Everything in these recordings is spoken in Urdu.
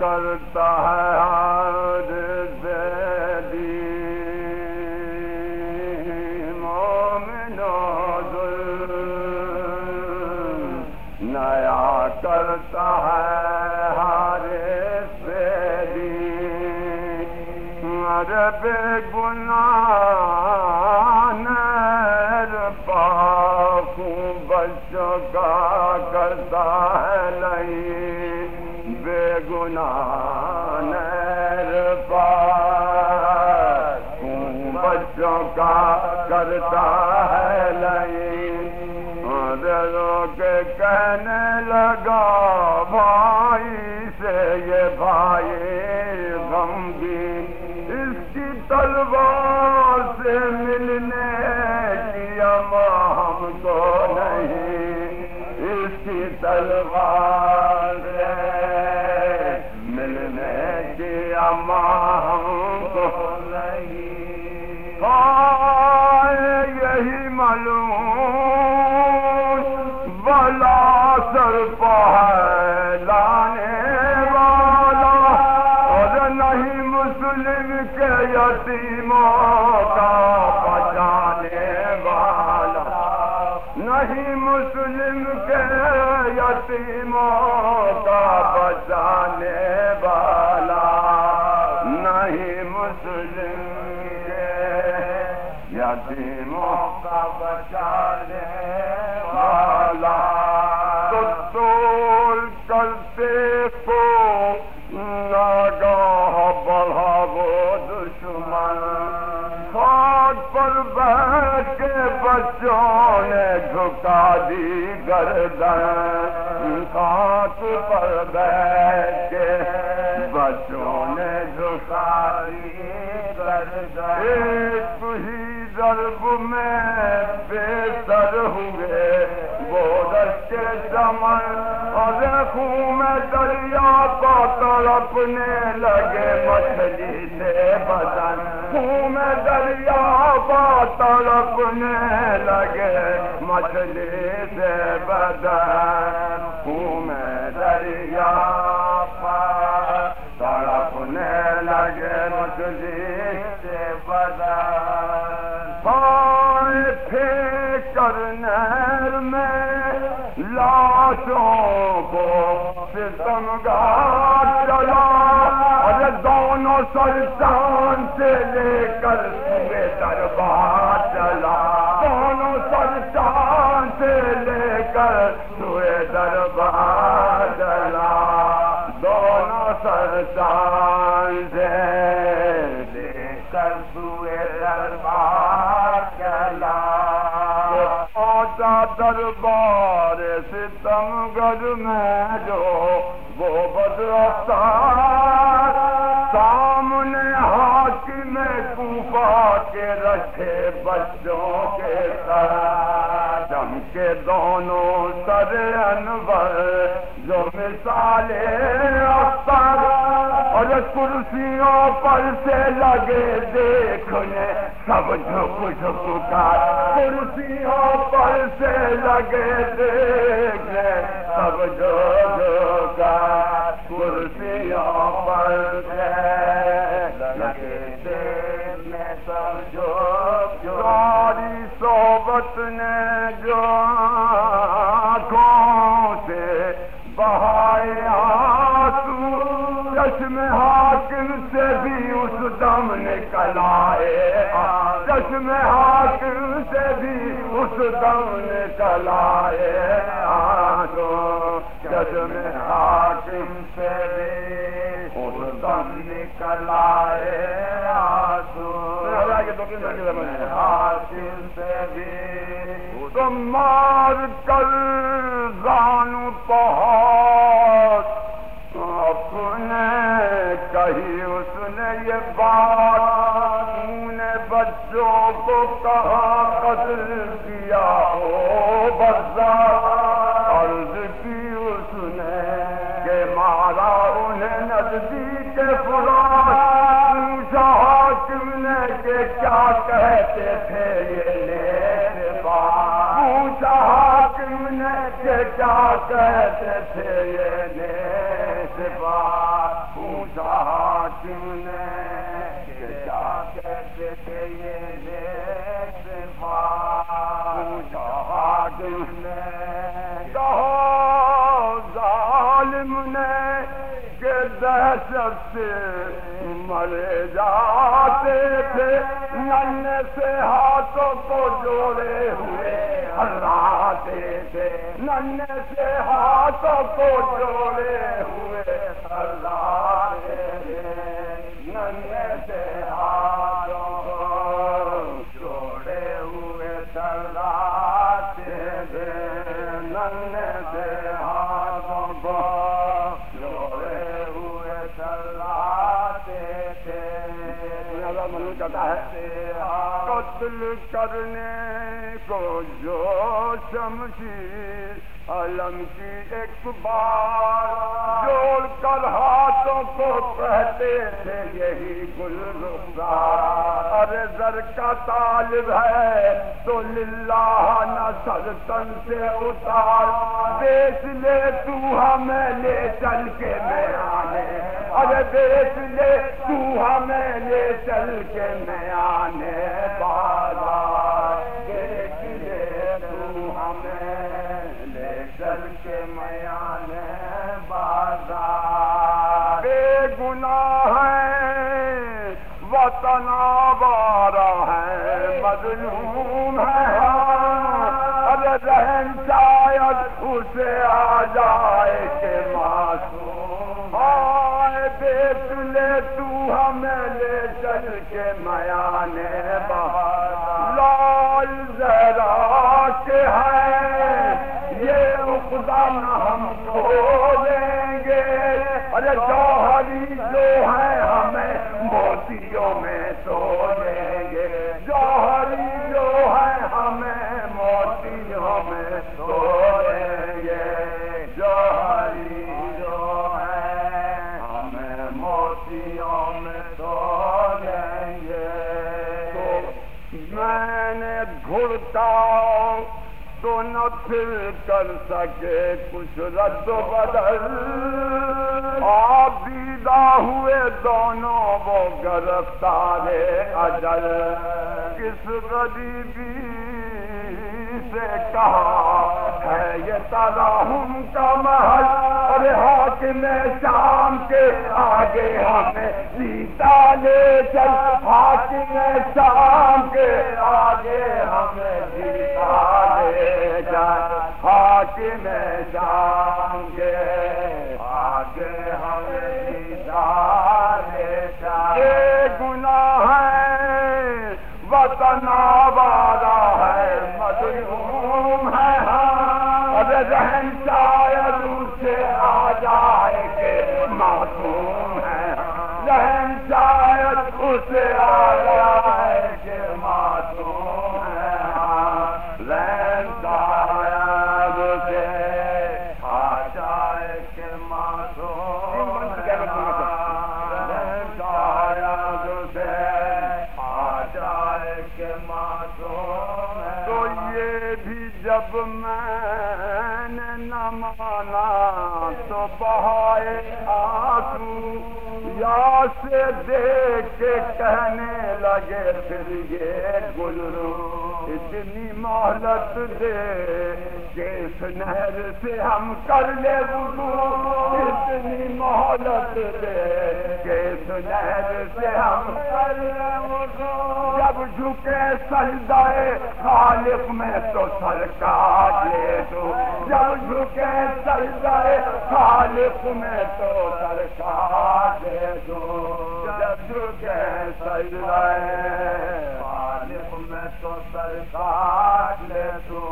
کرتا ہے مومنو نیا کرتا ہے ہر بے گناہ بچوں کا کرتا ہے کے کہنے لگا یہی معلوم بلا سر لانے والا، اور نہیں مسلم کے یتیموں کا بچانے والا۔ نہیں مسلم کے یتیموں کا بچانے کا بچانے والا تو کرتے کو ناگاہ بڑھا وہ دشمن خاک پر بیٹھ کے بچوں نے جھکا دی گردن خاک پر بیٹھ کے بچوں نے جھکا دی گردن۔ ایک ہی ضرب میں بے سر ہوئے وہ کے چمن اور خون میں دریا کو تڑپنے لگے مچھلی سے بدن۔ خون میں دریا کو تڑپنے لگے مچھلی سے بدن۔ خون میں دریا تڑپنے لگے مچھلی سے بدن۔ کو ستمگار چلا اور دونوں سلطان سے لے کر سوے دربار چلا دونوں سلطان سے لے کر سوے دربار چلا دونوں سلطان سے دربار ستم گڑھ میں جو وہ بدرتا سامنے حاکم کوفہ کے رکھے بچوں کے ساتھ جم کے دونوں سر انور جو مثال اختر اور کرسیوں پر سے لگے دیکھنے، سب جھک جھک کا کرسیوں پر سے لگے دیکھنے، سب جھک کا کرسیوں پر سے لگے دیکھنے، سب جھک اس دم نکل چشم حاکم سے بھی اس دم نکل آئے چشم حاکم سے بھی اس دم نکل آئے حاکم سے بھی تم مار کر زانو پہاڑ۔ کہی اس نے یہ بات نے بچوں کو کہا قتل کیا ہو بزا عرض کی اس نے کہ مارا انہیں نزدیک پوچھا حاکم نے کہ کیا کہتے تھے یہ پوچھا حاکم نے کہ کیا کہتے تھے یہ پوچھا حاکم نے کہ کیا کہتے تھے یہ دیکھ پوچھا دہشت سے مرے جاتے تھے نن سے ہاتھوں کو جوڑے ہوئے ہلاتے تھے نن سے ہاتھوں کو جوڑے ہوئے ہلاتے قتل کرنے کو جو شمشیر علم کی ایک بار جوڑ کر ہاتھوں کو کہتے تھے، یہی گل رخسار ارے زر کا طالب ہے تو للہ نہ سر تن سے اتار۔ بیچ لے تو ہمیں لے چل کے میں آنے ارے بیچ لے تو ہمیں لے چل کے میں آنے بازار بیچ لے تو ہمیں لے چل کے میں وطن آبارہ ہے، مظلوم ہے۔ ارے رہن شاید اسے آ جائے کہ معصوم ہائے بیچ لے تو ہمیں لے چل کے میانے باہر لال زہرا کے ہے، یہ خدا نہ ہم کھولیں گے۔ ارے جوہری جو ہے موتیوں میں تولیں گے۔ جوہری جو ہے ہمیں، موتیوں میں تولیں گے۔ جوہری جو ہے ہمیں، موتیوں میں تولیں گے۔ میں نے گھڑتا تو نہ پھر کر سکے کچھ رد بدل۔ آپ دیدہ ہوئے دونوں وہ گرفتار اجل۔ کس غریبی سے کہا ہے یہ تراہم کا محل؟ ارے حاکم شام کے آگے ہمیں سیتا لے چل۔ حاکم شام کے آگے ہمیں سیتا لے چل۔ حاکم شام کے گناہ ہے، وطن آبادہ ہے، مظلوم ہے ارے رہن شاید اسے آ جائے کہ معصوم ہے رہن شاید اسے آ جائے جب میں نے نہ مانا تو بہائے آنسو یا سے دیکھ کے کہنے لگے، پھر یہ گلرو اتنی مہلت دے کہ اس نہر سے ہم کر لے وضو، اتنی مہلت دے کہ اس نہر سے ہم کر لے وضو۔ جب جھکے سجدائے خالق میں تو سر کاٹ لے تو۔ جب جھکے سجدائے خالق میں تو سر کاٹ لے تو۔ جب جھکے سجدائے خالق میں تو سر کاٹ لے تو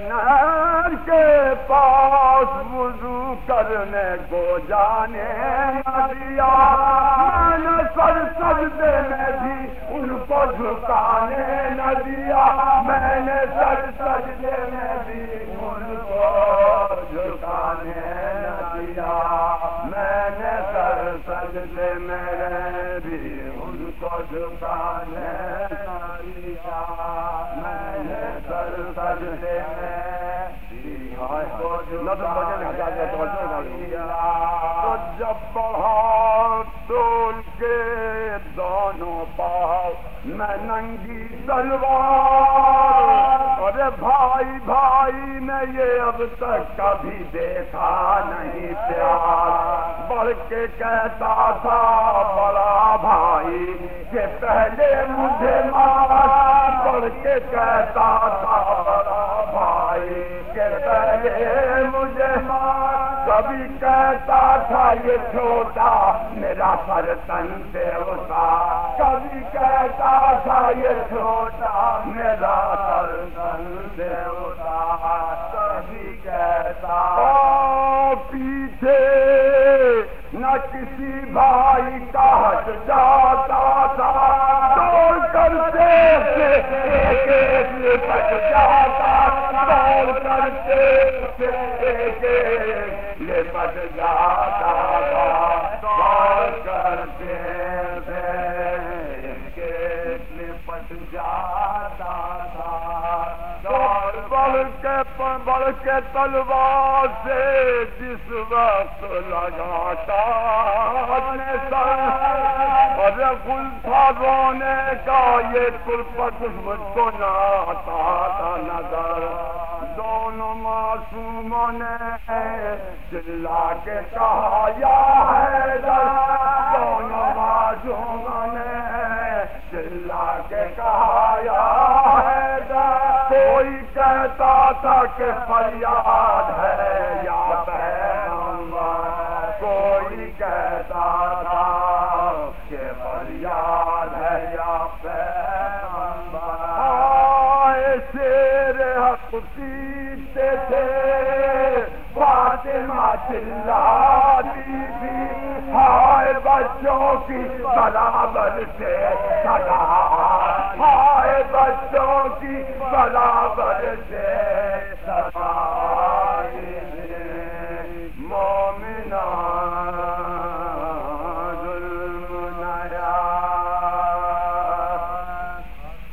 نہر کے پاس وضو کرنے کو جانے نہ دیا میں نے سر سجدے میں بھی ان کو جھکانے نہ دیا میں نے سر سجدے میں بھی ان کو جھکانے نہ دیا میں نے سر سجدے میں بھی کو جھکانے نہ دیا میں نے سر سجدے میں۔ بھی ان کو تو جب بڑھا تول کے دونوں پاؤ میں ننگی تلوار۔ ارے بھائی بھائی میں یہ اب تک کبھی دیکھا نہیں پیار۔ بڑھ کے کہتا تھا بڑا بھائی کہ پہلے مجھے مار بڑھ کے کہتا تھا بڑا بھائی کہ پہلے مجھے مار کبھی کہتا تھا یہ چھوٹا میرا سر تن سے ہوتا کبھی کہتا تھا یہ چھوٹا میرا سر تن سے ہوتا کبھی کہتا پیچھے کسی بھائی کا ہٹ جاتا تھا، دوڑ کر پٹ جاتا دوڑ کر لپٹ جاتا تھا۔ کرتے لپٹ جاتا بڑھ کے تلوار سے جس وقت لگاتا اپنے سر اور گل تھا رونے کا یہ ترپت مجھ کو نہ آتا نظر۔ دونوں معصوموں نے چلا کے کہا، یا ہے دونوں معصوموں نے چلا کہتا تھا کہ فریاد ہے، یا پیغمبر، کوئی کہتا تھا کہ فریاد ہے، یا پیغمبر۔ آئے شیر حق پیتے تھے، فاطمہ چلاتی تھی ہائے بچوں کی برابر سے سدا ہائے بچوں کی برابر سے